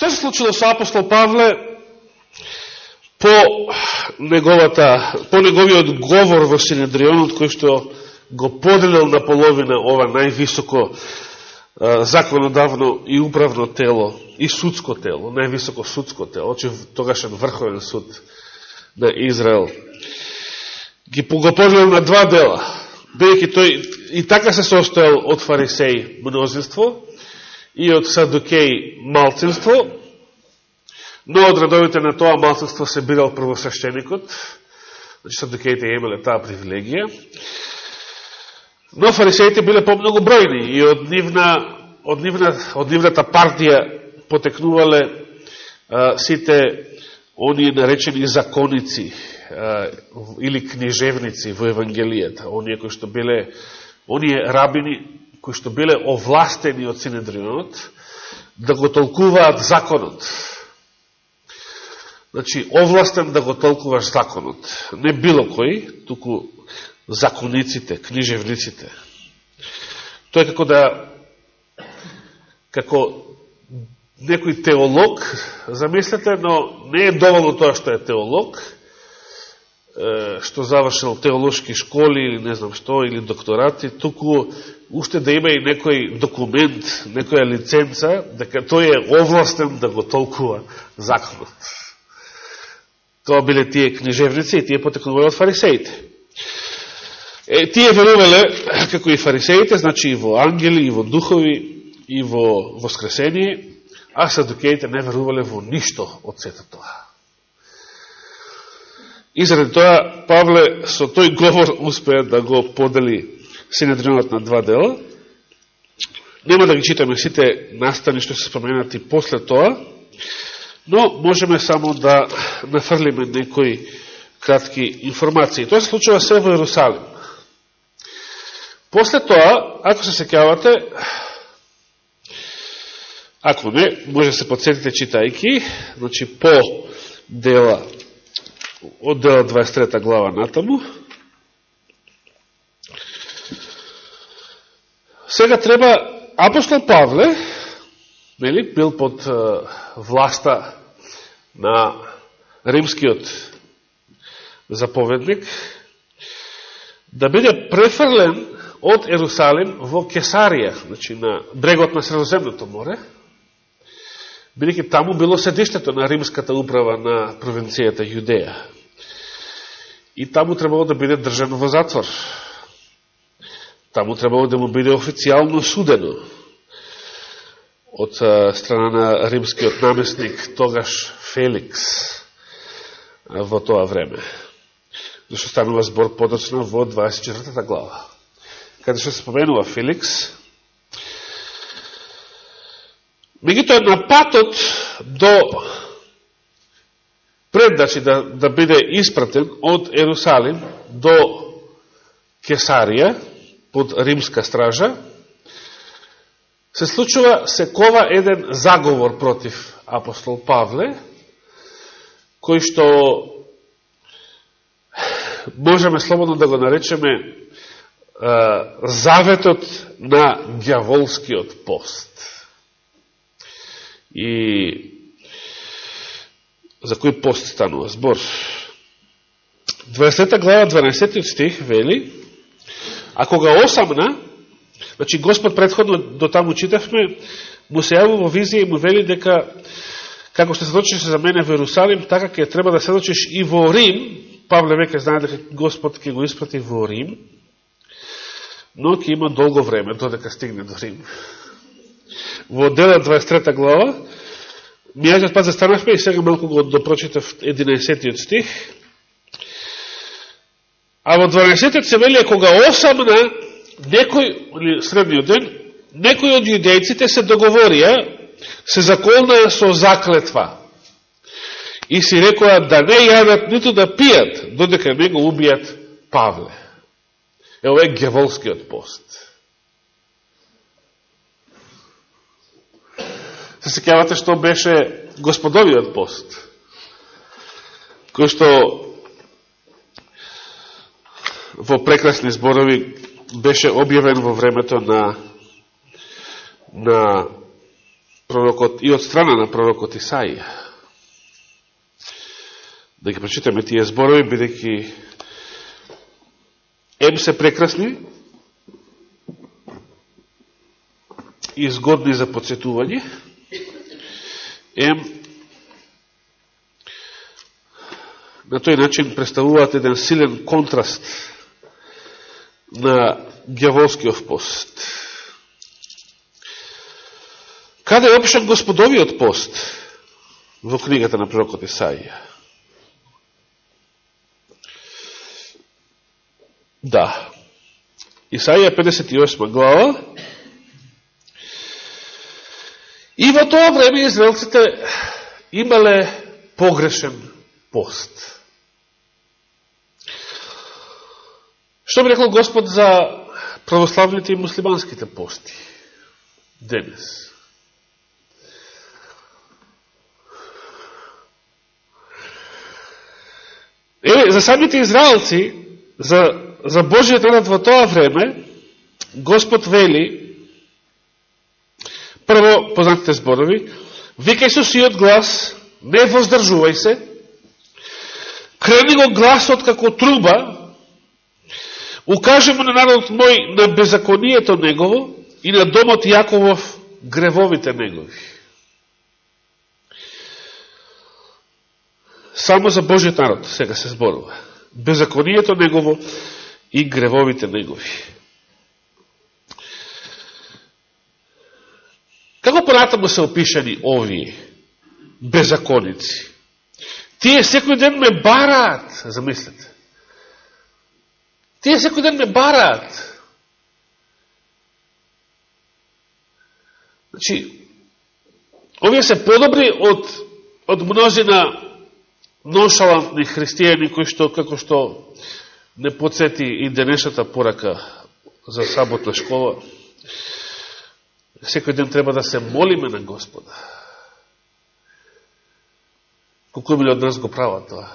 Што се случило со апостол Павле по неговата, по неговиот говор во Синедрионот, кој што го поделил на половина ова највисоко законодавно и управно тело и судско тело, највисоко судско тело, че тогашен врховен суд на Израел, ги го поделил на два дела, бидејќи тој и така се состоел од фарисеи мнозинство и од садукеј малцинство, но од редовите на тоа малцинство се бирал првосвещеникот, значи садукеите имале таа привилегија, Но фарисеите биле помногу бројни и од, нивна, од, нивна, од нивната партија потекнувале а, сите оние наречени законици а, или книжевници во Евангелијата, оние кои што биле, оние рабини кои што биле овластени од Синедрионот, да го толкуваат законот. Значи, овластен да го толкуваш законот. Не било кој, туку закониците, книжевниците. Тој како да како некој теолог, замислете, но не е доволно тоа што е теолог, што завршил теолошки школи или не знам што, или докторати, туку уште да има и некој документ, некоја лиценца, дека тој е овластен да го толкува законот. Тоа биле тие книжевници и тие потекнували од фарисеите. Е, тие верувале, како и фарисеите, значи и во ангели, и во духови, и во воскресение, а садукеите не верувале во ништо од сето тоа. И заради тоа, Павле со тој говор успеа да го подели Синедринот на два дела. Нема да ги читаме сите настани што се споменати после тоа, но можеме само да нафрлиме некои кратки информации. Тоа се случува се во Иерусалим. После тоа, ако се секјавате, ако не, може да се подсетите читајки, значи по дела, од 23 глава натаму, сега треба апостол Павле, нели, бил под власта на римскиот заповедник, да биде префрлен од Ерусалим во Кесарија, значи на брегот на Средоземното море, бидеќи таму било седиштето на римската управа на провинцијата Јудеја. И таму требало да биде држано во затвор. Таму требало да му биде официјално судено од страна на римскиот наместник тогаш Феликс во тоа време. Зашто станува збор подоцна во 24 глава каде што се споменува Феликс, меѓутоа на патот до пред значи, да, да биде испратен од Ерусалим до Кесарија под римска стража, се случува секова еден заговор против апостол Павле, кој што можеме слободно да го наречеме заветот на дјаволскиот пост. И за кој пост станува збор? 20 глава, 12 стих вели, а кога осамна, значи Господ предходно до таму читавме, му се јавува во визија и му вели дека како што се дочиш за мене во Иерусалим, така ќе треба да се дочиш и во Рим, Павле веќе знае дека Господ ќе го испрати во Рим, но ќе има долго време додека стигне до Рим. Во дела 23 глава, мијаѓат пат застанавме и сега малку го допрочитав 11 стих, а во 12 се вели кога осамна некој, или средниот ден, некој од јудејците се договорија, се заколнаа со заклетва и си рекоа да не јадат ниту да пијат, додека не го убијат Павле. Ево е геволскиот пост. Се секјавате што беше господовиот пост, кој што во прекрасни зборови беше објавен во времето на на пророкот и од страна на пророкот Исаија. Да ги прочитаме тие зборови, бидеќи ем се прекрасни и изгодни за подсетување, ем на тој начин представуваат еден силен контраст на дјаволскиот пост. Каде е опишен господовиот пост во книгата на пророкот Исаија? Да. Исаија 58 глава. И во тоа време израелците имале погрешен пост. Што би рекол Господ за православните и муслиманските пости денес? Еве, за самите израелци, за, за Божијата народ во тоа време, Господ вели, прво, познатите зборови, викај со сиот глас, не воздржувај се, крени го гласот како труба, укаже му на народот мој на беззаконието негово и на домот Јаковов гревовите негови. Само за Божиот народ сега се зборува. Беззаконието негово и гревовите негови. Како понатаму се опишани овие беззаконици? Тие секој ден ме бараат, замислете. Тие секој ден ме бараат. Значи, овие се подобри од, од множина ношалантни христијани кои што, како што не подсети и денешната порака за саботна школа, секој ден треба да се молиме на Господа. Колку мили од нас го прават тоа.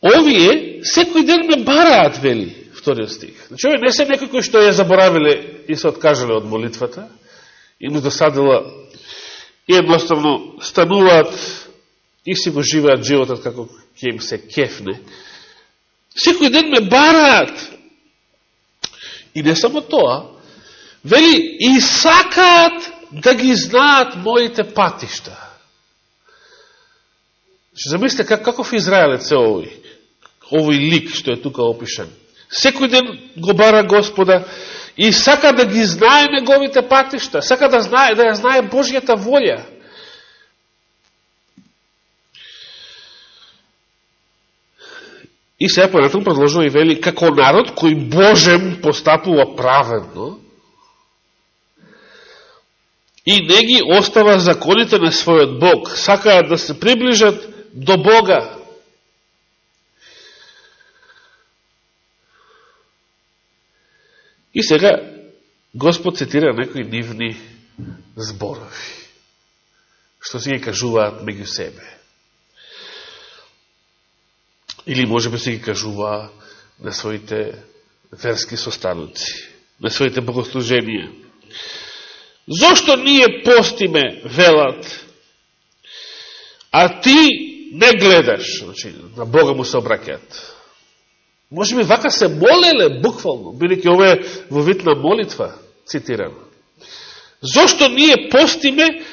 Овие секој ден ме бараат, вели, вториот стих. Значи, овие не се некои кои што ја заборавиле и се откажале од молитвата, им досадила и едноставно стануваат и си го живеат животот како ќе им се кефне. Секој ден ме бараат. И не само тоа, вели, и сакаат да ги знаат моите патишта. Ше замислите как, каков израелец е овој, овој лик што е тука опишан. Секој ден го бара Господа и сака да ги знае неговите патишта, сака да, знае, да ја знае Божијата волја. И сега понатаму продолжува и вели, како народ кој Божем постапува праведно и не ги остава законите на својот Бог, сакаат да се приближат до Бога. И сега Господ цитира некои нивни зборови, што си ги кажуваат меѓу себе или може би си ги кажува на своите верски состануци, на своите богослуженија. Зошто ние постиме, велат, а ти не гледаш, значи, на Бога му се обракеат. Може би вака се молеле, буквално, бидеќи ова е во вид на молитва, цитирано. Зошто ние постиме,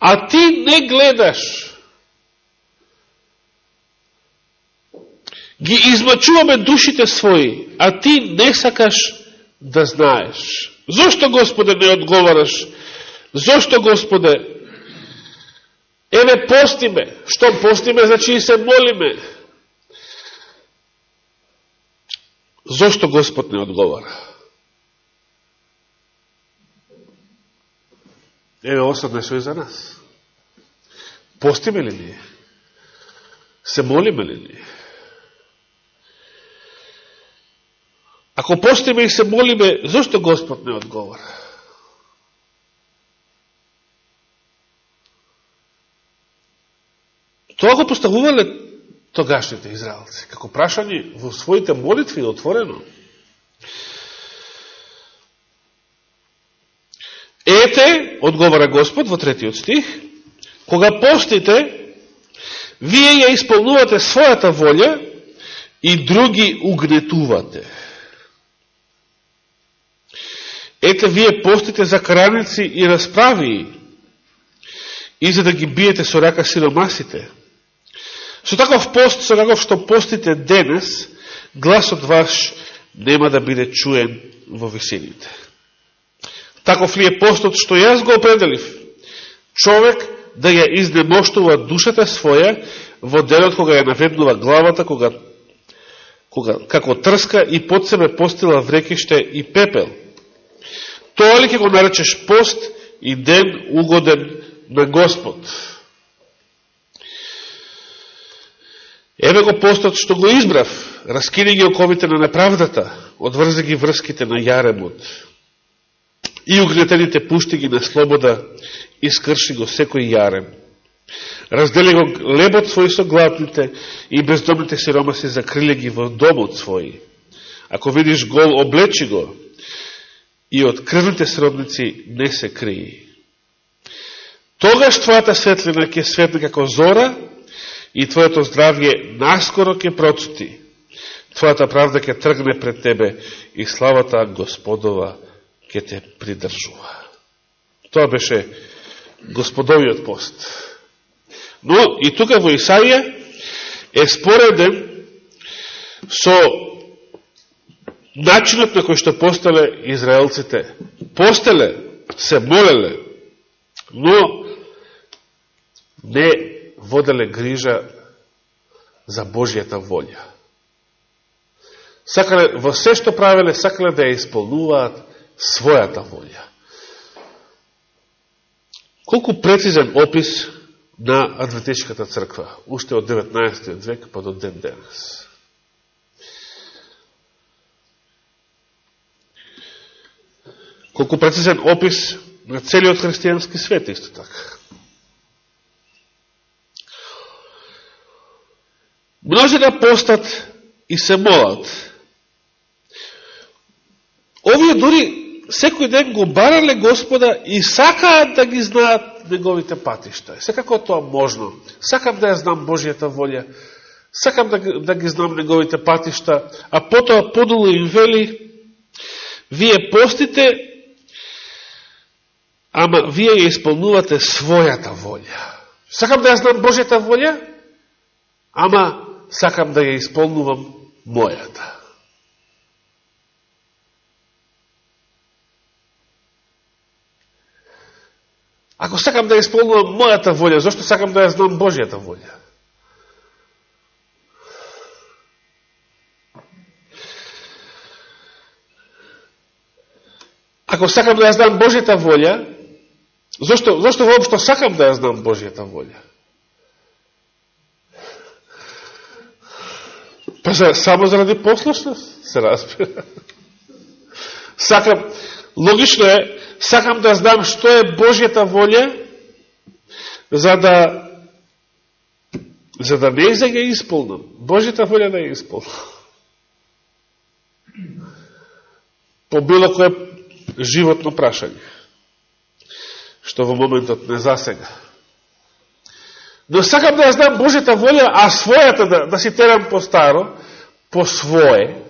а ти не гледаш? ги измачуваме душите своји, а ти не сакаш да знаеш. Зошто, Господе, не одговараш? Зошто, Господе? Еве, постиме. Што постиме, значи и се молиме. Зошто Господ не одговара? Еве, осадне со и за нас. Постиме ли ние? Се молиме ли ние? Ако постиме и се молиме, зашто Господ не одговара? Тоа го поставувале тогашните израелци, како прашање во своите молитви отворено. Ете, одговара Господ во третиот стих, кога постите, вие ја исполнувате својата волја и други угнетувате. Ете, вие постите за краници и расправи и за да ги биете со рака сиромасите. Со таков пост, со каков што постите денес, гласот ваш нема да биде чуен во висините. Таков ли е постот што јас го определив? Човек да ја изнемоштува душата своја во делот кога ја наведнува главата, кога, кога како трска и под себе постила врекиште и пепел. Тоа ли ќе го наречеш пост и ден угоден на Господ? Еве го постот што го избрав, раскини ги оковите на неправдата, одврзе ги врските на јаремот и угнетените пушти ги на слобода и скрши го секој јарем. Раздели го лебот свој со глатните и бездомните сиромаси закриле ги во домот свој. Ако видиш гол, облечи го и од крвните сродници не се крии. Тогаш твојата светлина ќе светне како зора и твоето здравје наскоро ќе процути. Твојата правда ќе тргне пред тебе и славата Господова ќе те придржува. Тоа беше Господовиот пост. Но и тука во Исаија е спореден со начинот на кој што постеле израелците. Постеле, се молеле, но не воделе грижа за Божијата волја. Сакале, во се што правеле, сакале да ја исполнуваат својата волја. Колку прецизен опис на Адвентичката црква, уште од 19. век па до ден денес. Колку прецизен опис на целиот христијански свет, исто така. Множина да постат и се молат. Овие дури секој ден го барале Господа и сакаат да ги знаат неговите патишта. Секако тоа можно. Сакам да ја знам Божијата волја. Сакам да, да ги знам неговите патишта. А потоа подолу им вели, вие постите, ама вие ја исполнувате својата волја. Сакам да ја знам Божијата волја, ама сакам да ја исполнувам мојата. Ако сакам да ја исполнувам мојата волја, зашто сакам да ја знам Божијата волја? Ако сакам да ја знам Божијата волја, Зошто, зошто воопшто сакам да ја знам Божијата волја? Па за, само заради послушност, се разбира. Сакам, логично е, сакам да знам што е Божјата волја, за да за да не за ја исполнам. Божјата волја да ја исполнам. По било кое животно прашање, што во моментот не засега. Но сакам да ја знам Божјата волја, а својата да, да си терам по старо, по свое,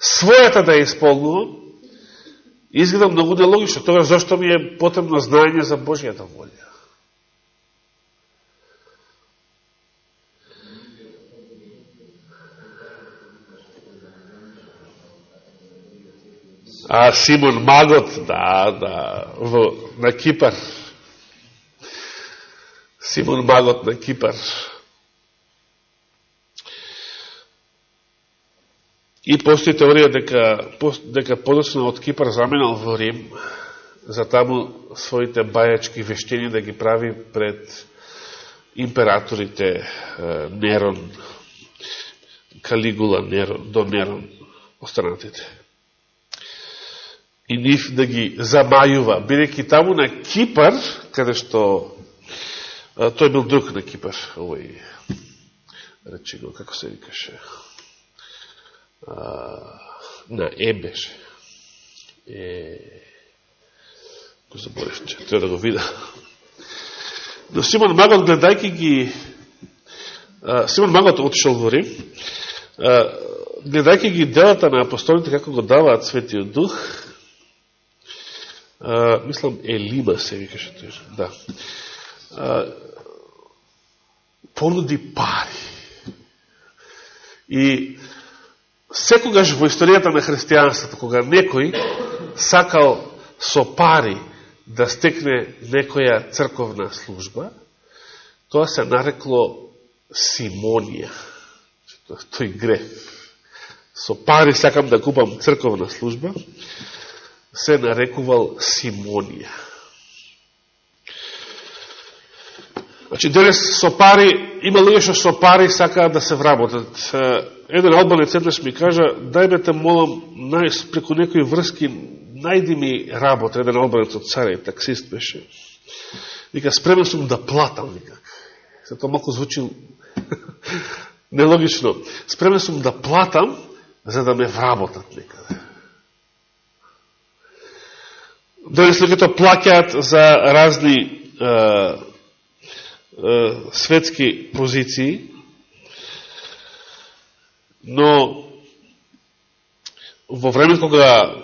својата да ја исполнувам, изгледа многу да нелогично. Тога зашто ми е потребно знаење за Божјата волја? А Симон Магот, да, да, во, на Кипар, Симон Магот на Кипар. И постои теорија дека, дека подосно од Кипар заменал во Рим, за таму своите бајачки вештини да ги прави пред императорите Нерон, Калигула Нерон, до Нерон, останатите. И нив да ги замајува, бидејќи таму на Кипар, каде што тој бил друг на Кипар, овој, речи го, како се викаше, а, на Е го заборев, че треба да го вида. Но Симон Магот, гледајќи ги, Симон Магот отишел во Рим, гледајќи ги делата на апостолите, како го даваат Светиот Дух, мислам Елима се викаше тој, да, понуди пари. И секогаш во историјата на христијанството, кога некој сакал со пари да стекне некоја црковна служба, тоа се нарекло симонија. Тој греф. Со пари сакам да купам црковна служба, се нарекувал симонија. Значи, денес со пари, има луѓе што со пари сакаат да се вработат. Еден албанец еднаш ми кажа, дај те молам, преку некои врски, најди ми работа, еден албанец од царе, таксист беше. Вика, спремен сум да платам, вика. Се тоа малко звучи нелогично. Спремен сум да платам, за да ме вработат некаде. Денес луѓето плакаат за разни светски позиции, но во време кога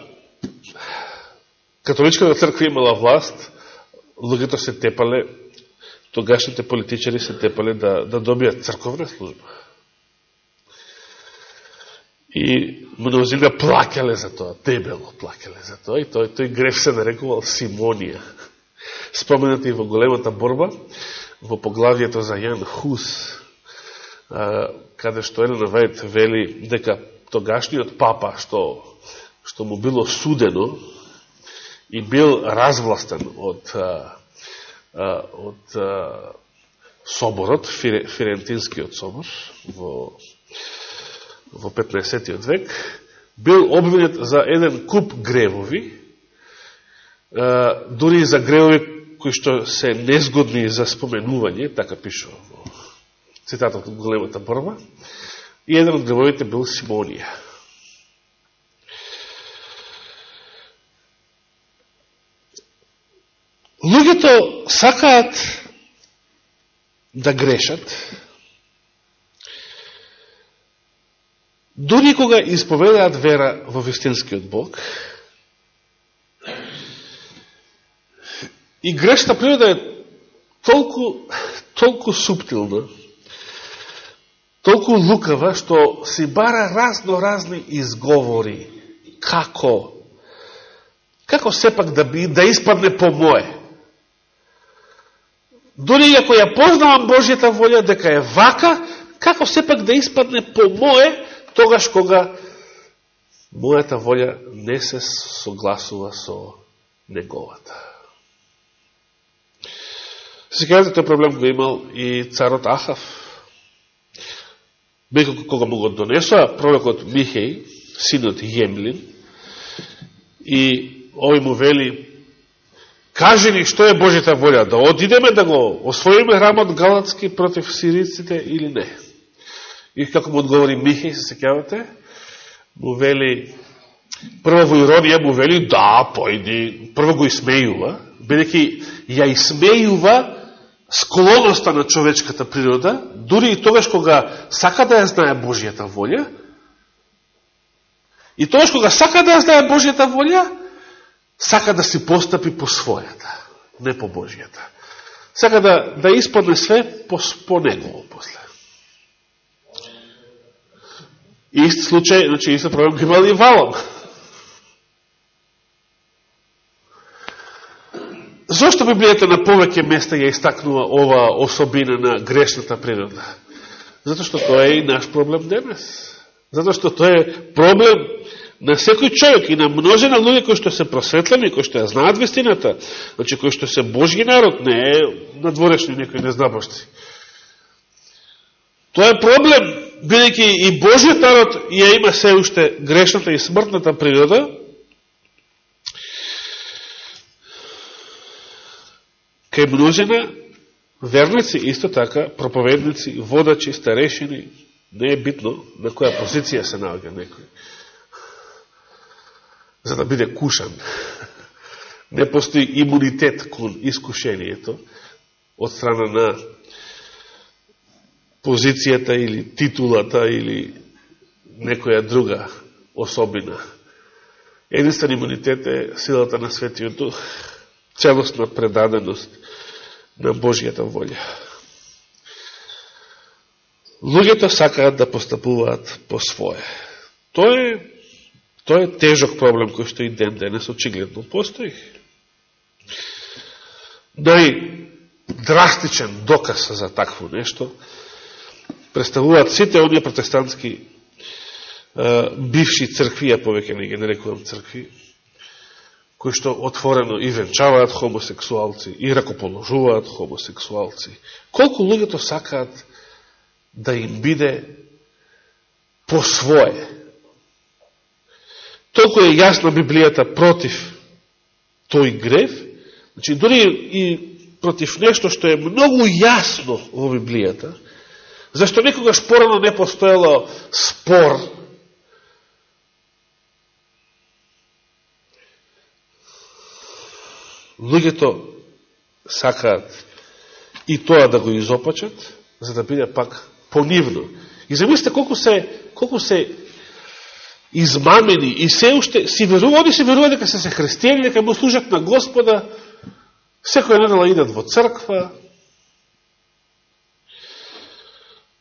католичката црква имала власт, луѓето се тепале, тогашните политичари се тепале да, да добијат црковна служба. И мнозина плакале за тоа, дебело плакале за тоа, и тој, тој греф се нарекувал Симонија. Споменати во големата борба, во поглавието за Јан Хус, каде што Елена Вајд вели дека тогашниот папа, што, што му било судено и бил развластен од, од соборот, Фирентинскиот собор, во, во 15. век, бил обвинет за еден куп гревови, дури за гревови кои што се незгодни за споменување, така пишува во цитатот од големата борба, и еден од гревовите бил Симонија. Луѓето сакаат да грешат, дури кога исповедаат вера во вистинскиот Бог, И грешна природа е толку, толку суптилна, толку лукава, што си бара разно-разни изговори. Како? Како сепак да би, да испадне по моje? Дори ако ја познавам Божјата волја дека е вака, како сепак да испадне по моје? Тогаш кога мојата волја не се согласува со неговата. Се кажете, тој проблем го имал и царот Ахав. Беко кога му го донесоа пророкот Михеј, синот Јемлин, и овој му вели, кажи ни што е Божјата волја, да одидеме да го освоиме храмот Галатски против сириците или не. И како му одговори Михеј, се секјавате, му вели, прво во иронија му вели, да, појди, прво го исмејува, бидеќи ја исмејува склоноста на човечката природа, дури и тогаш кога сака да ја знае Божијата волја, и тогаш кога сака да ја знае Божијата волја, сака да си постапи по својата, не по Божијата. Сака да, да испадне све по, по негово после. Ист случај, значи, се проблем имал и Валом. Зошто Библијата на повеќе места ја истакнува ова особина на грешната природа? Зато што тоа е и наш проблем денес. Зато што тоа е проблем на секој човек и на множина луѓе кои што се просветлени, кои што ја знаат вистината, значи кои што се Божги народ, не е надворешни некои незнабошци. Тоа е проблем, бидејќи и Божиот народ ја има се уште грешната и смртната природа, кај множина верници, исто така, проповедници, водачи, старешини, не е битно на која позиција се наоѓа некој. За да биде кушан. не постои имунитет кон искушението од страна на позицијата или титулата или некоја друга особина. Единствен имунитет е силата на Светиот Дух, целостна предаденост на Божијата волја. Луѓето сакаат да постапуваат по свое. Тоа е, тоа е тежок проблем кој што и ден денес очигледно постои. Најдрастичен доказ за такво нешто представуваат сите оние протестантски бивши цркви, а повеќе не ги нарекувам цркви, кои што отворено и венчаваат хомосексуалци, и ракоположуваат хомосексуалци. Колку луѓето сакаат да им биде по свое. Толку е јасна Библијата против тој грев, значи дори и против нешто што е многу јасно во Библијата, зашто никогаш порано не постоело спор луѓето сакаат и тоа да го изопачат, за да биде пак понивно. И замислите колку се, колку се измамени и се уште си верува, они си верува дека се се христијани, дека му служат на Господа, секој недела идат во црква,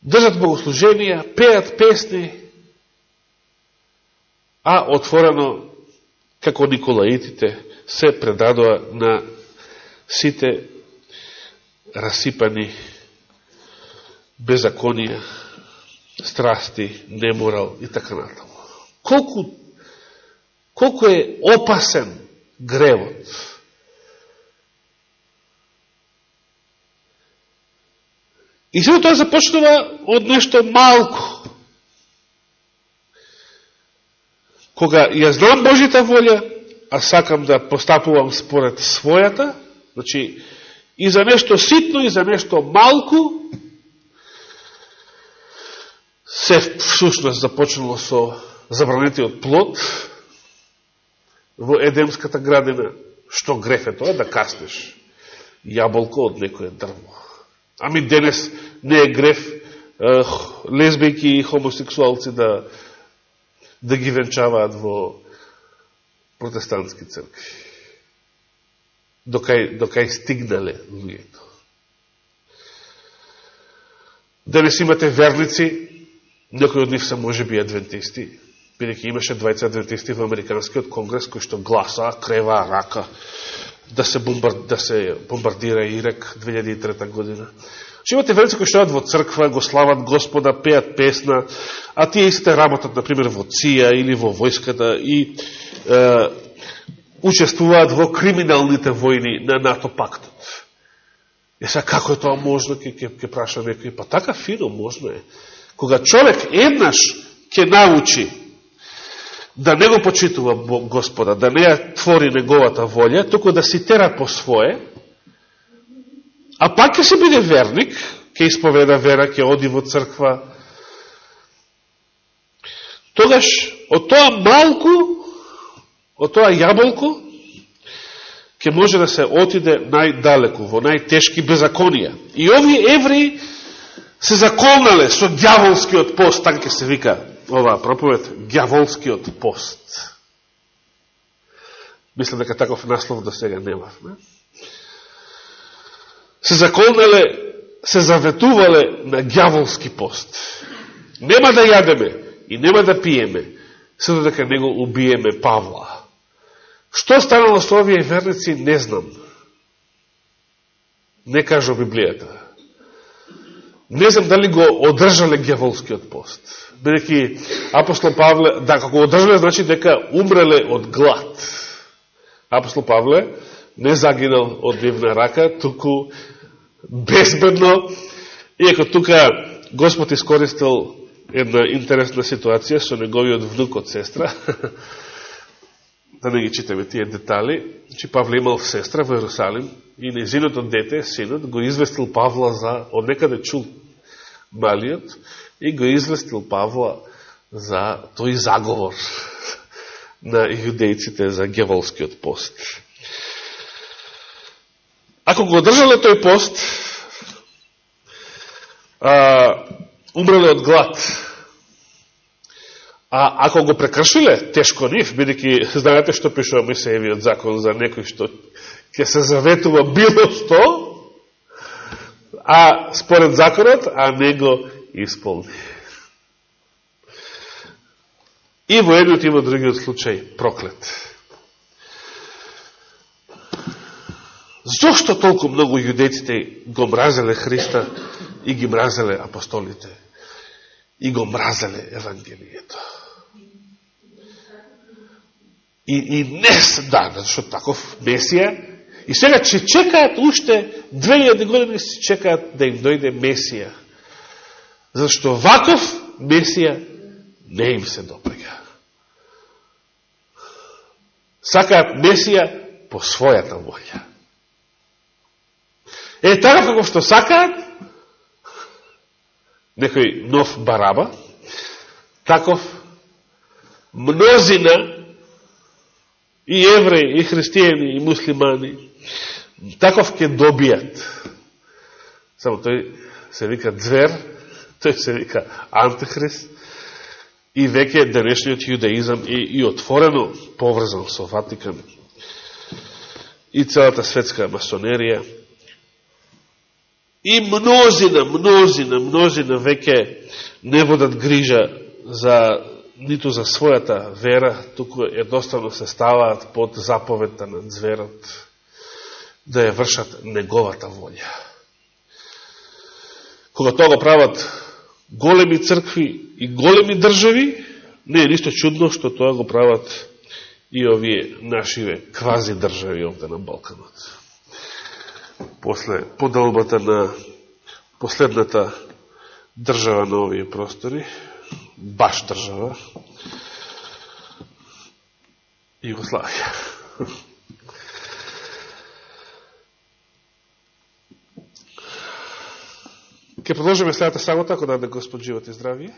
држат богослуженија, пеат песни, а отворено, како Николаитите, се предадоа на сите расипани беззаконија, страсти, неморал и така натаму. Колку, колку е опасен гревот. И сега тоа започнува од нешто малко. Кога ја знам Божита волја, а сакам да постапувам според својата, значи и за нешто ситно, и за нешто малку, се всушност започнало со забранетиот плод во Едемската градина. Што греф е тоа? Да каснеш јаболко од некоје дрво. Ами денес не е греф лесбијки и хомосексуалци да, да ги венчаваат во протестантски цркви. Докај, докај стигнале луѓето. Денес имате верници Некои од нив се може би адвентисти, бидеќи имаше двајца адвентисти во Американскиот конгрес кои што гласа, крева, рака да се, бомбар, да се бомбардира Ирак 2003 година. Че имате верници кои што во црква, го слават Господа, пеат песна, а тие истите работат, например, во ЦИА или во војската и е, учествуваат во криминалните војни на НАТО пактот. Е сега, како е тоа можно, ке, ке, ке праша некој, па така фино можно е. Кога човек еднаш ќе научи да не го почитува Господа, да не ја твори неговата волја, туку да си тера по свое, а пак ќе се биде верник, ќе исповеда вера, ќе оди во црква, тогаш од тоа малку, од тоа јаболку, ќе може да се отиде најдалеку, во најтешки беззаконија. И овие евреи се заколнале со дјаволскиот пост, така се вика оваа проповед, гјаволскиот пост. Мислам дека таков наслов до сега нема. Се заколнале, се заветувале на гјаволски пост. Нема да јадеме и нема да пиеме, се додека него убиеме Павла. Што станало со овие верници, не знам. Не кажа Библијата не знам дали го одржале гјаволскиот пост. Бидеќи апостол Павле, да, како одржале, значи дека умреле од глад. Апостол Павле не загинал од дивна рака, туку безбедно, иако тука Господ искористил една интересна ситуација со неговиот внук од сестра, да не ги читаме тие детали, че Павле имал сестра во Иерусалим и незиното дете, синот, го известил Павла за, од некаде чул малиот, и го излестил Павла за тој заговор на јудејците за геволскиот пост. ако го одржале тој пост, а, умреле од глад. А ако го прекршиле, тешко нив, бидеќи знаете што пишува Мисеевиот закон за некој што ќе се заветува било што, а според законот, а не го исполни. И во едниот и во другиот случај проклет. Зошто толку многу јудеците го мразеле Христа и ги мразеле апостолите? И го мразеле Евангелието? И, и не да, да зашто таков Месија, и сега че чекаат уште 2000 години се чекаат да им дојде Месија. Зашто ваков Месија не им се допрега. Сакаат Месија по својата волја. Е, така како што сакаат, некој нов бараба, таков мнозина и евреи, и христијани, и муслимани, таков ќе добијат. Само тој се вика звер, тој се вика антихрист, и веќе денешниот јудеизам и, и отворено поврзан со Ватикан и целата светска масонерија И мнозина, мнозина, мнозина веќе не водат грижа за ниту за својата вера, туку едноставно се ставаат под заповедта на зверот да ја вршат неговата волја. Кога тоа го прават големи цркви и големи држави, не е ништо чудно што тоа го прават и овие нашиве квази држави овде на Балканот после подолбата на последната држава на овие простори, баш држава, Југославија. Ке продолжиме следата сабота, ако даде да Господ живот и здравие.